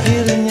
akhirnya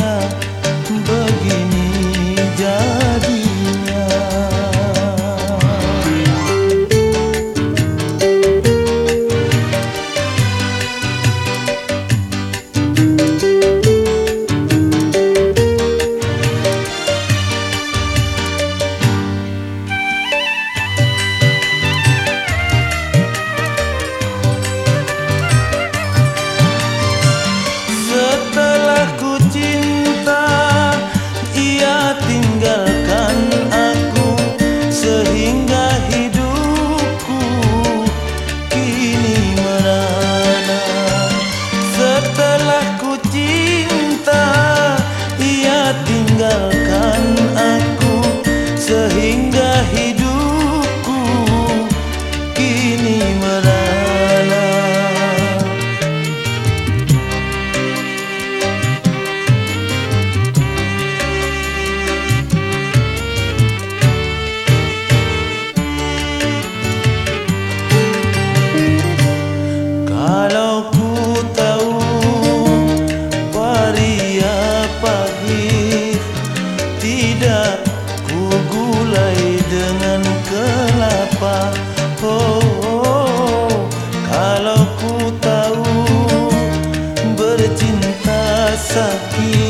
tidak ku gulai dengan kelapa. Oh, oh, oh kalau ku tahu bercinta sakit.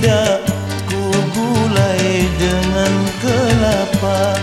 tidak ku gulai dengan kelapa.